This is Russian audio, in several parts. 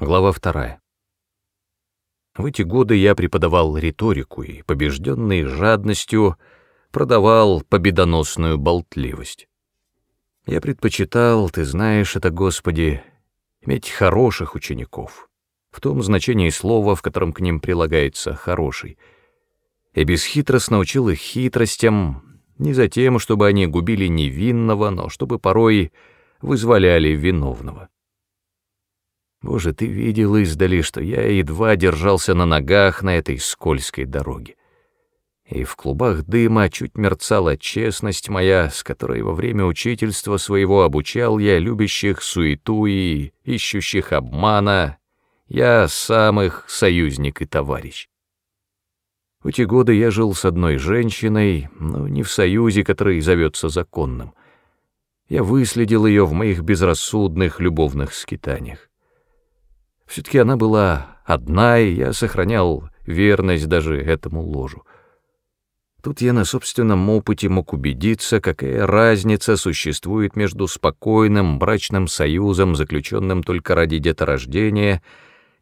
Глава вторая. В эти годы я преподавал риторику и, побежденный жадностью, продавал победоносную болтливость. Я предпочитал, ты знаешь это, Господи, иметь хороших учеников, в том значении слова, в котором к ним прилагается «хороший», и бесхитростно учил их хитростям, не за тем, чтобы они губили невинного, но чтобы порой вызволяли виновного. Боже, ты видел издали, что я едва держался на ногах на этой скользкой дороге. И в клубах дыма чуть мерцала честность моя, с которой во время учительства своего обучал я любящих суету и ищущих обмана, я сам их союзник и товарищ. В эти годы я жил с одной женщиной, но не в союзе, который зовется законным. Я выследил ее в моих безрассудных любовных скитаниях. Все-таки она была одна, и я сохранял верность даже этому ложу. Тут я на собственном опыте мог убедиться, какая разница существует между спокойным брачным союзом, заключенным только ради деторождения,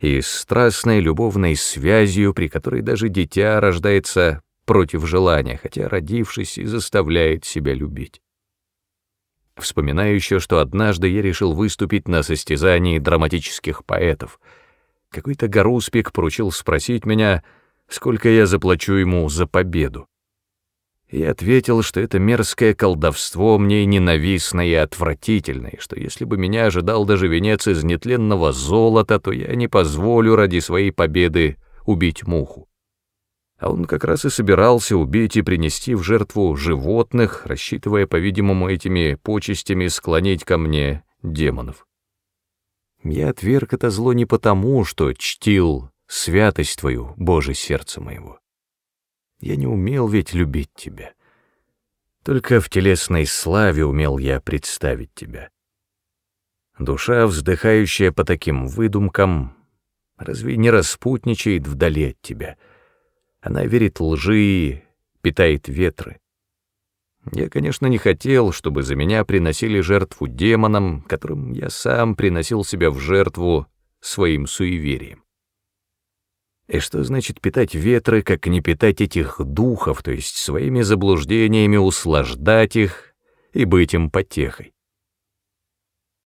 и страстной любовной связью, при которой даже дитя рождается против желания, хотя родившись и заставляет себя любить. Вспоминаю еще, что однажды я решил выступить на состязании драматических поэтов. Какой-то горуспик поручил спросить меня, сколько я заплачу ему за победу. Я ответил, что это мерзкое колдовство мне ненавистно и отвратительно, и что если бы меня ожидал даже венец из нетленного золота, то я не позволю ради своей победы убить муху а он как раз и собирался убить и принести в жертву животных, рассчитывая, по-видимому, этими почестями склонить ко мне демонов. Я отверг это зло не потому, что чтил святость твою, Боже, сердце моего. Я не умел ведь любить тебя. Только в телесной славе умел я представить тебя. Душа, вздыхающая по таким выдумкам, разве не распутничает вдали от тебя — она верит лжи, питает ветры. Я, конечно, не хотел, чтобы за меня приносили жертву демонам, которым я сам приносил себя в жертву своим суеверием. И что значит питать ветры, как не питать этих духов, то есть своими заблуждениями услаждать их и быть им потехой?